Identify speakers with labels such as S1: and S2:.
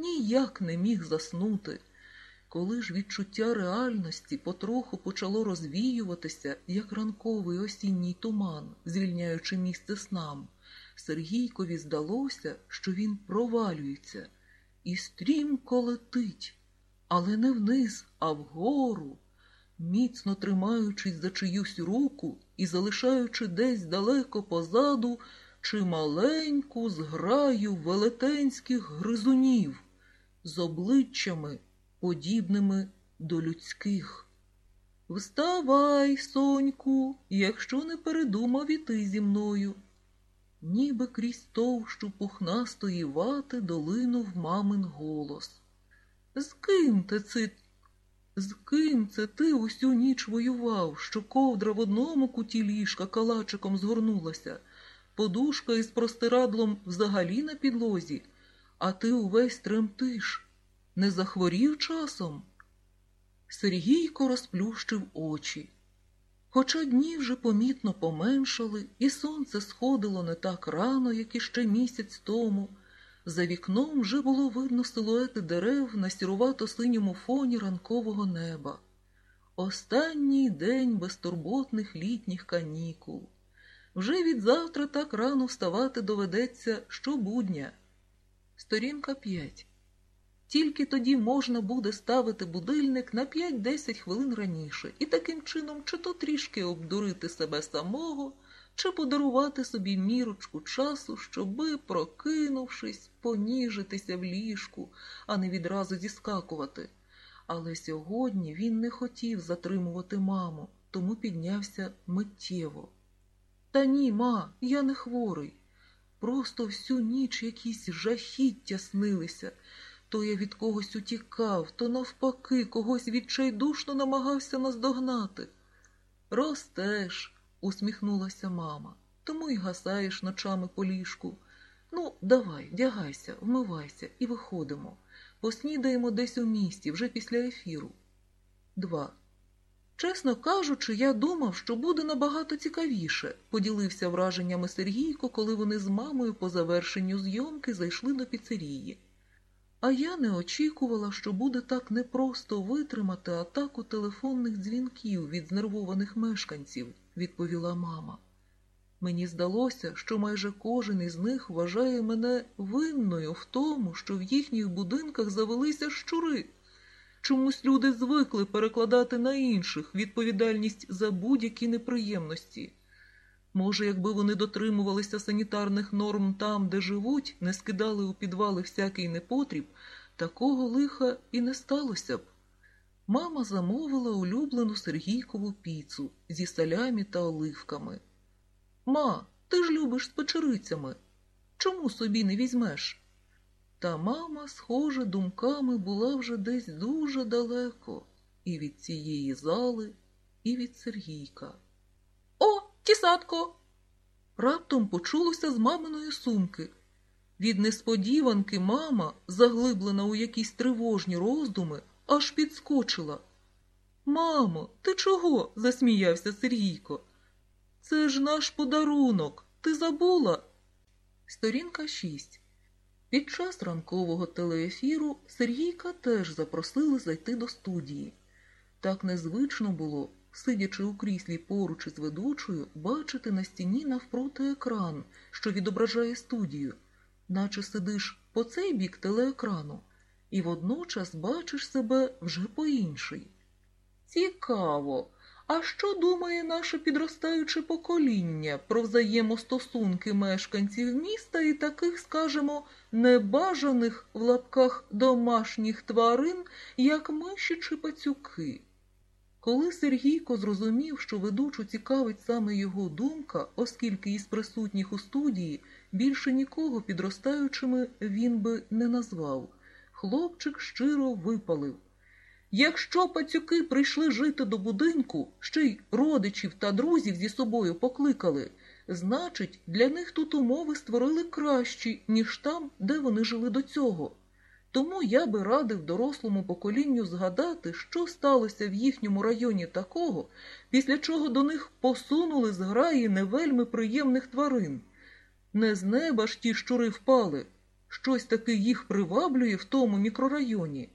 S1: ніяк не міг заснути. Коли ж відчуття реальності потроху почало розвіюватися, як ранковий осінній туман, звільняючи місце снам, Сергійкові здалося, що він провалюється і стрімко летить, але не вниз, а вгору, міцно тримаючись за чиюсь руку і залишаючи десь далеко позаду чималеньку зграю велетенських гризунів з обличчями, подібними до людських. Вставай, соньку, якщо не передумав іти зі мною. Ніби крізь товщу пухнастої вати долинув мамин голос. З ким ти це? З ким це ти усю ніч воював, що ковдра в одному куті ліжка калачиком згорнулася, подушка із простирадлом взагалі на підлозі, а ти увесь тремтиш. Не захворів часом? Сергійко розплющив очі. Хоча дні вже помітно поменшали, і сонце сходило не так рано, як іще місяць тому, за вікном вже було видно силуети дерев на сірувато синьому фоні ранкового неба. Останній день безтурботних літніх канікул. Вже від завтра так рано вставати доведеться щобудня. Сторінка 5. Тільки тоді можна буде ставити будильник на 5-10 хвилин раніше і таким чином чи то трішки обдурити себе самого, чи подарувати собі мірочку часу, щоби, прокинувшись, поніжитися в ліжку, а не відразу зіскакувати. Але сьогодні він не хотів затримувати маму, тому піднявся миттєво. Та ні, ма, я не хворий. Просто всю ніч якісь жахіття снилися. То я від когось утікав, то навпаки, когось відчайдушно намагався наздогнати. Ростеш, усміхнулася мама, тому й гасаєш ночами по ліжку. Ну, давай, вдягайся, вмивайся і виходимо. Поснідаємо десь у місті, вже після ефіру. Два. Чесно кажучи, я думав, що буде набагато цікавіше, поділився враженнями Сергійко, коли вони з мамою по завершенню зйомки зайшли до піцерії. А я не очікувала, що буде так непросто витримати атаку телефонних дзвінків від знервованих мешканців, відповіла мама. Мені здалося, що майже кожен із них вважає мене винною в тому, що в їхніх будинках завелися щури. Чомусь люди звикли перекладати на інших відповідальність за будь-які неприємності. Може, якби вони дотримувалися санітарних норм там, де живуть, не скидали у підвали всякий непотріб, такого лиха і не сталося б. Мама замовила улюблену Сергійкову піцу зі салямі та оливками. Ма, ти ж любиш з печерицями. Чому собі не візьмеш? Та мама, схоже, думками була вже десь дуже далеко і від цієї зали, і від Сергійка. Тісатко! Раптом почулося з маминої сумки. Від несподіванки мама, заглиблена у якісь тривожні роздуми, аж підскочила. Мамо, ти чого? засміявся Сергійко. Це ж наш подарунок. Ти забула? Сторінка 6. Під час ранкового телеефіру Сергійка теж запросили зайти до студії. Так незвично було, сидячи у кріслі поруч із ведучою, бачити на стіні навпроти екран, що відображає студію, наче сидиш по цей бік телеекрану, і водночас бачиш себе вже по інший. Цікаво. А що думає наше підростаюче покоління про взаємостосунки мешканців міста і таких, скажімо, небажаних в лапках домашніх тварин, як миші чи пацюки? Коли Сергійко зрозумів, що ведучу цікавить саме його думка, оскільки із присутніх у студії більше нікого підростаючими він би не назвав, хлопчик щиро випалив. Якщо пацюки прийшли жити до будинку, ще й родичів та друзів зі собою покликали, значить, для них тут умови створили кращі, ніж там, де вони жили до цього. Тому я би радив дорослому поколінню згадати, що сталося в їхньому районі такого, після чого до них посунули зграї невельми приємних тварин. Не з неба ж ті щури впали, Щось таки їх приваблює в тому мікрорайоні.